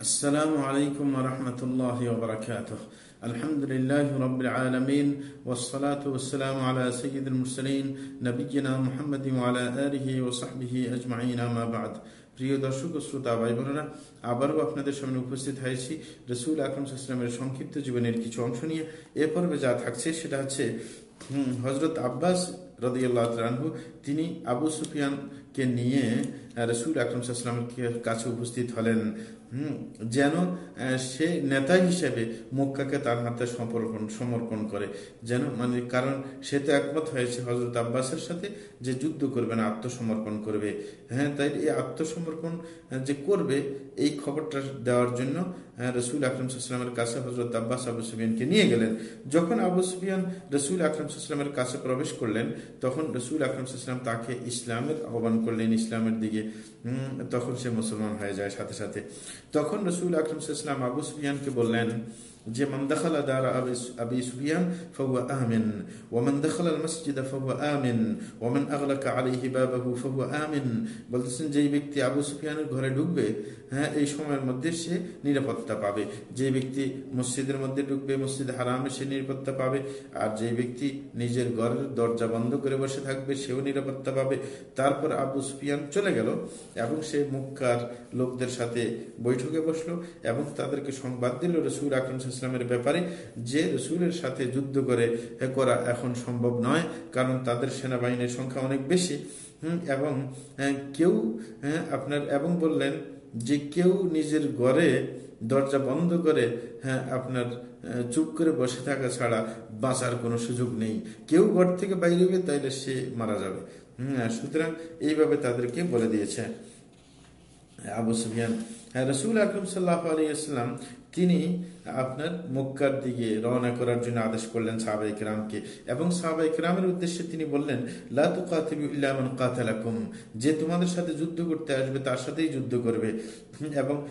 আসসালামু আলাইকুম রহমতুল্লাহ বরকাত আলহামদুলিল্লাহ রবিল আলমিন ওসলাত ওসালাম আলা সঈদুল মুসলিন নবীনা মোহাম্মদ আলা আলহি ওসাহবিহি আজমাইন আমাবাদ প্রিয় দর্শক ও শ্রোতা ভাই বোনেরা আবারও আপনাদের সামনে উপস্থিত হয়েছি রসুল আকরম ইসলামের সংক্ষিপ্ত জীবনের কিছু অংশ নিয়ে। এ পর্বে যা থাকছে সেটা হচ্ছে হজরত আব্বাস রদিয়াল্লাহ তিনি আবু সুফিয়ান সুফিয়ানকে নিয়ে রসুল আকরম সাল্লামের কাছে উপস্থিত হলেন। যেন সে নেতা হিসেবে মক্কাকে তার হাতে সমর্পণ সমর্পণ করে। যেন মানে কারণ সে তো একমত হয়েছে হজরত আব্বাসের সাথে যে যুদ্ধ করবে না, আত্মসমর্পণ করবে। হ্যাঁ তাই এই আত্মসমর্পণ যে করবে, এই খবরটা দেওয়ার জন্য রসুল আকরম সাল্লামের কাছে হজরত আব্বাস আবু সুফিয়ানকে নিয়ে গেলেন। যখন আবু সুফিয়ান রসুল আকরম সাল্লামের কাছে প্রবেশ করলেন, তখন রসুল আকরম সাল্লাম তাকে ইসলামের আহ্বান করলেন ইসলামের দিকে। তখন সে মুসলমান হয়ে যায় সাথে সাথে। তখন রসুল আকরম সাল্লাম আবু সুফিয়ানকে বললেন যে মান দখলা আবি সুফিয়ান, ফাহুয়া আমিন। ওমান দখলা মসজিদ ফাহুয়া আমিন। ওমান আগলাকা আলাইহি বাবাহু, ফাহুয়া আমিন। বলতেছেন যেই ব্যক্তি আবু সুফিয়ানের ঘরে ঢুকবে হ্যাঁ এই সময়ের মধ্যে সে নিরাপত্তা পাবে। যে ব্যক্তি মসজিদের মধ্যে ঢুকবে, মসজিদ হারামে সে নিরাপত্তা পাবে। আর যে ব্যক্তি নিজের ঘরের দরজা বন্ধ করে বসে থাকবে, সেও নিরাপত্তা পাবে। তারপর আবু সুফিয়ান চলে গেল এবং সে মুক্কার লোকদের সাথে বৈঠকে বসল এবং তাদেরকে সংবাদ দিল, রসুল আকরম ইসলামের ব্যাপারে যে রসুলের সাথে যুদ্ধ করে করা এখন সম্ভব নয়, কারণ তাদের সেনাবাহিনীর সংখ্যা অনেক বেশি। এবং কেউ আপনার, এবং বললেন যে কেউ নিজের ঘরে দরজা বন্ধ করে হ্যাঁ আপনার চুপ করে বসে থাকা ছাড়া বাঁচার কোনো সুযোগ নেই। কেউ ঘর থেকে বাইরে হবে, তাইলে সে মারা যাবে। হম সুতরাং এইভাবে তাদেরকে বলে দিয়েছে। আবু সুফিয়ান রসুল আকরম সাল্লাহ আলিয়াল্লাম তিনি আপনার মক্কার দিকে রওনা করার জন্য আদেশ করলেন সাহাবাই কিরামকে। এবং সাহাবাই কিরামের উদ্দেশ্যে তিনি বললেন লাতুকাতিলাকুম যে তোমাদের সাথে যুদ্ধ করতে আসবে, তার সাথেই যুদ্ধ করবে। এবং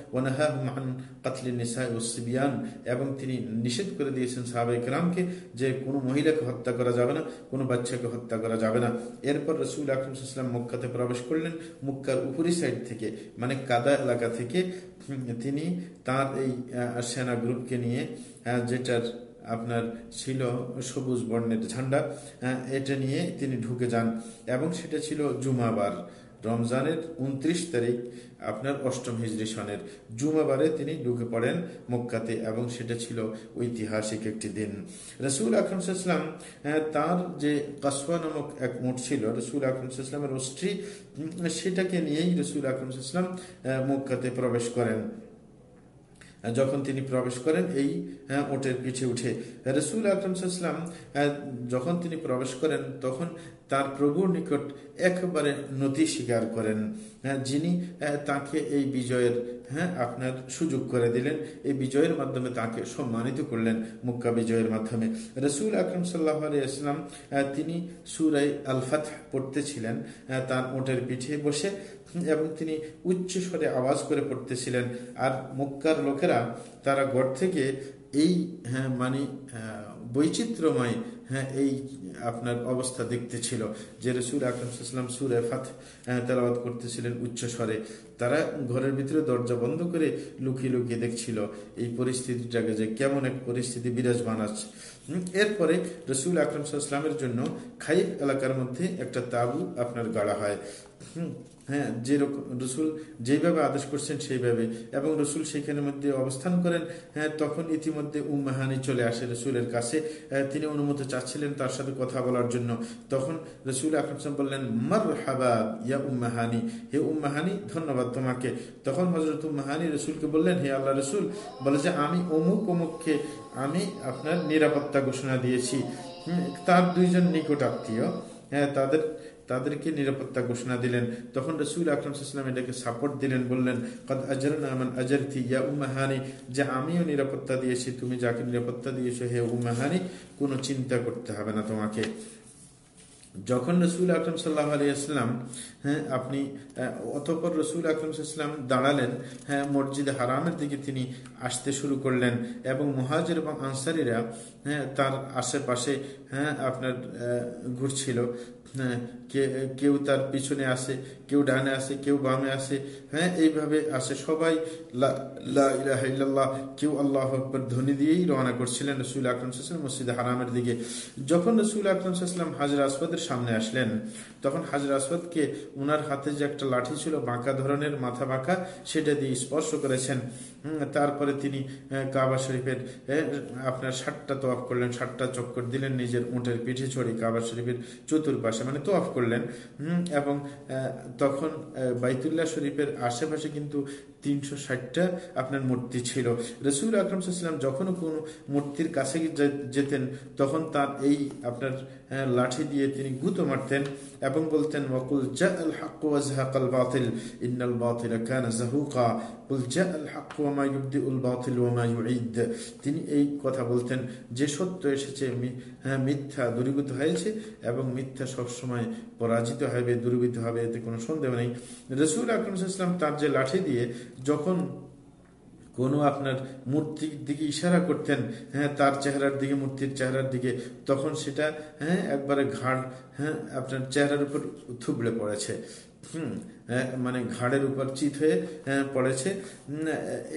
ওসিবিয়ান এবং তিনি নিষেধ করে দিয়েছেন সাহাবাই কিরামকে যে কোনো মহিলাকে হত্যা করা যাবে না, কোনো বাচ্চাকে হত্যা করা যাবে না। এরপর রসুল আকরমসাল্লাম মক্কাতে প্রবেশ করলেন, মুক্কার উপরি সাইড থেকে মানে কাদা এলাকা থেকে তিনি তার এই সেনা গ্রুপকে নিয়ে যেটার আপনার ছিল সবুজ বর্ণের ঝান্ডা এটা নিয়ে তিনি ঢুকে যান। এবং সেটা ছিল জুমাবার। রমজানের উনত্রিশ তারিখ আপনার অষ্টম হিজরি সনের জুমাবারে তিনি ঢুকে পড়েন মক্কাতে এবং সেটা ছিল ঐতিহাসিক একটি দিন। রসুল আকরমসাল্লাম তার যে কাসওয়া নামক এক মোট ছিল, রসুল আকরমসাল্লামের অস্ট্রি সেটাকে নিয়েই রসুল আকরমসাল্লাম মক্কাতে প্রবেশ করেন। যখন তিনি প্রবেশ করেন, এই ওটের পিঠে উঠে। রসুল আকরমসাল্লাম যখন তিনি প্রবেশ করেন, তখন তার প্রভুর নিকট একবারে নথি স্বীকার করেন যিনি তাকে এই বিজয়ের হ্যাঁ আপনার সুযোগ করে দিলেন। এই বিজয়ের মাধ্যমে তাকে সম্মানিত করলেন মুক্কা বিজয়ের মাধ্যমে। রসুল আকরম সাল্লাহ আলিয়াল্লাম তিনি সুরাই আলফাত পড়তেছিলেন তার ওটের পিঠে বসে, এবং তিনি উচ্চ স্বরে আওয়াজ করে পড়তেছিলেন। আর মুক্কার লোকেরা তারা গড় থেকে এই হ্যাঁ মানে বৈচিত্র্যময় হ্যাঁ এই আপনার অবস্থা দেখতে ছিল যে রসুল আকরমসাল্লাম সুরে ফাত তেলাবাদ করতেছিলেন উচ্চ স্বরে। তারা ঘরের ভিতরে দরজা বন্ধ করে লুকিয়ে লুকিয়ে দেখছিল এই পরিস্থিতিটাকে যে কেমন এক পরিস্থিতি বিরাজমান আছে। এরপরে রসুল আকরম সাল্লামের জন্য খাইফ এলাকার মধ্যে একটা তাবু আপনার গাড়া হয়। হ্যাঁ যে রসুল যেভাবে আদেশ করছেন সেইভাবে। এবং রসুল সেখানের মধ্যে অবস্থান করেন হ্যাঁ তখন ইতিমধ্যে উম্মাহানি চলে আসে রসুলের কাছে। তিনি অনুমতি চাচ্ছিলেন তার সাথে কথা বলার জন্য। তখন রসুল আকরম বললেন মার হাবাব ইয়া উম্মাহানি, হে উম্মাহানি, ধন্যবাদ তোমাকে। তখন হজরত উম্মাহানি রসুলকে বললেন, হে আল্লাহ রসুল, বলে যে আমি অমুক অমুককে, আমি আপনার নিরাপত্তা ঘোষণা দিয়েছি। তার দুইজন নিকট আত্মীয় হ্যাঁ তাদের তাদেরকে নিরাপত্তা ঘোষণা দিলেন। তখন রসুল আকরমসাল্লাম এটাকে সাপোর্ট দিলেন, বললেন, কদ আজর আজরথি ইয়া উমাহানি যে আমিও নিরাপত্তা দিয়েছি, তুমি যাকে নিরাপত্তা দিয়েছ, হে উমাহানি কোনো চিন্তা করতে হবে না তোমাকে। যখন রসুল আকরম সাল্লাহ আলী আসলাম হ্যাঁ আপনি অতপর রসুল আকরম সাল্লাম দাঁড়ালেন হ্যাঁ মসজিদ হারামের দিকে তিনি আসতে শুরু করলেন এবং মহাজের এবং আনসারিরা হ্যাঁ তার আশেপাশে হ্যাঁ আপনার ঘুরছিল হ্যাঁ কেউ তার পিছনে আসে কেউ ডানে আসে কেউ বামে আসে হ্যাঁ এইভাবে আসে সবাই। লা- লা ইলাহা কেউ আল্লাহ আকবর ধ্বনি দিয়েই রওনা করছিলেন রসুল আকরম সাল্লাম মসজিদে হারামের দিকে। যখন রসুল আকরম সাল্লাম হাজর আসবাদের সামনে আসলেন, তখন হাজর আসবাদকে ওনার হাতে যে একটা লাঠি ছিল, বাঁকা ধরনের, মাথা বাঁকা, সেটা দিয়ে স্পর্শ করেছেন। তারপরে তিনি কাবা শরীফের আপনার ষাটটা তোয়াফ করলেন ষাটটা চক্কর দিলেন নিজের উঁটের পিঠে চড়ে কাবা শরীফের চতুর্পাশে মানে তোয়াফ করলেন। এবং তখন বাইতুল্লাহ শরীফের আশেপাশে কিন্তু তিনশো ষাটটা আপনার মূর্তি ছিল। রসুল আকরম সাল্লাম যখনও কোনো মূর্তির কাছে যেতেন তখন তার এই আপনার লাঠি দিয়ে তিনি গুঁতো মারতেন এবং বলতেন ওয়াকুল জা কানা জা ইউঈদ। তিনি এই কথা বলতেন যে সত্য এসেছে হ্যাঁ, মিথ্যা দূরীভূত হয়েছে এবং মিথ্যা সবসময় পরাজিত হবে দূরীভূত হবে এতে কোনো সন্দেহ নেই। রসুল আকরম ইসলাম তার যে লাঠি দিয়ে যখন কোনো আপনার মূর্তির দিকে ইশারা করতেন হ্যাঁ তার চেহারার দিকে, মূর্তির চেহারার দিকে, তখন সেটা হ্যাঁ একবারে ঘাড় হ্যাঁ আপনার চেহারার উপর থুবড়ে পড়েছে। হুম মানে ঘাড়ের উপর চিত হয়ে হ্যাঁ, পড়েছে।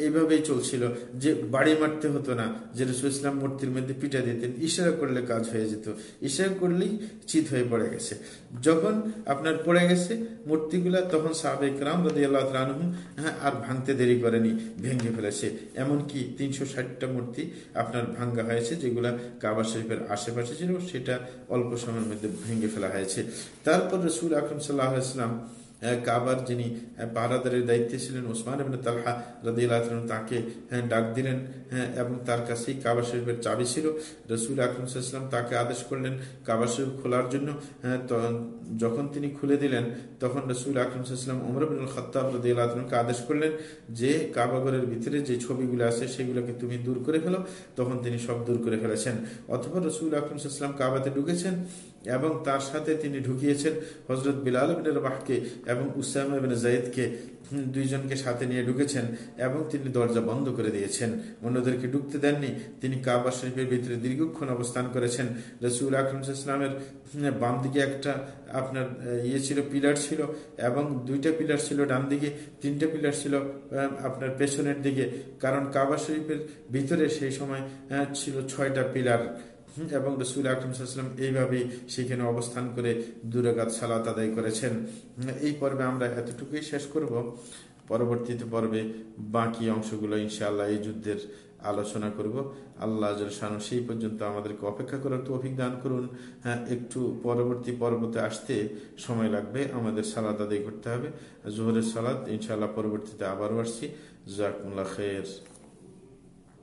এইভাবেই চলছিল। যে বাড়ি মারতে হতো না যে রসুল ইসলাম মূর্তির মধ্যে পিঠা দিতেন ইশারা করলে কাজ হয়ে যেত। ইশারা করলেই চিত হয়ে পড়ে গেছে। যখন আপনার পড়ে গেছে মূর্তিগুলা তখন সাবেক রাম রদি আল্লাহ রানহু হ্যাঁ আর ভাঙতে দেরি করেনি ভেঙে ফেলেছে। এমনকি তিনশো ষাটটা মূর্তি আপনার ভাঙ্গা হয়েছে যেগুলা কাবা শরীফের আশেপাশে ছিল সেটা অল্প সময়ের মধ্যে ভেঙে ফেলা হয়েছে। তারপর রসুল আকরম সাল্লাহ ইসলাম কাবার যিনি আহ, পাহারাদারের দায়িত্বে ছিলেন ওসমান এবং তালহা রাদিয়াল্লাহু তাকে হ্যাঁ, ডাক দিলেন। হ্যাঁ, এবং তার কাছেই কাবা শরীফের চাবি ছিল। রসুল আকরম সাল্লাম তাকে আদেশ করলেন কাবা শরীফ খোলার জন্য। হ্যাঁ, যখন তিনি খুলে দিলেন তখন রসুল আকরম সাল্লাম উমর বিন খত্তাব রাদিয়াল্লাহু আদেশ করলেন যে কাবাগরের ভিতরে যে ছবিগুলো আছে সেগুলোকে তুমি দূর করে ফেলো। তখন তিনি সব দূর করে ফেলেছেন। অথবা রসুল আকরম সাল্লাম কাবাতে ঢুকেছেন এবং তার সাথে তিনি ঢুকিয়েছেন হজরত বিলাল বিন রবাহকে এবং উসামা বিন জাইদকে দুইজনকে সাথে নিয়ে ঢুকেছেন এবং তিনি দরজা বন্ধ করে দিয়েছেন। অন্যদেরকে ঢুকতে দেননি। তিনি কাবা শরীফের ভিতরে দীর্ঘক্ষণ অবস্থান করেছেন। রসুল আকরম ইসলামের বাম দিকে একটা আপনার ইয়ে ছিল, পিলার ছিল এবং দুইটা পিলার ছিল ডান দিকে, তিনটা পিলার ছিল আপনার পেছনের দিকে। কারণ কাবা শরীফের ভিতরে সেই সময় ছিল ছয়টা পিলার। এবং রসুল আকরম সাল্লাম এইভাবেই সেখানে অবস্থান করে দুরাগাত সালাত আদায় করেছেন। এই পর্বে আমরা এতটুকুই শেষ করব। পরবর্তীতে পর্বে বাকি অংশগুলো ইনশাআল্লাহ এই যুদ্ধের আলোচনা করব। আল্লাহ শানু সেই পর্যন্ত আমাদেরকে অপেক্ষা করার তো অভিজ্ঞান করুন। হ্যাঁ একটু পরবর্তী পর্বতে আসতে সময় লাগবে। আমাদের সালাদ আদায় করতে হবে। জোহরের সালাদ ইনশাআল্লাহ পরবর্তীতে আবারও আসছি। জাকুল্লাহ খের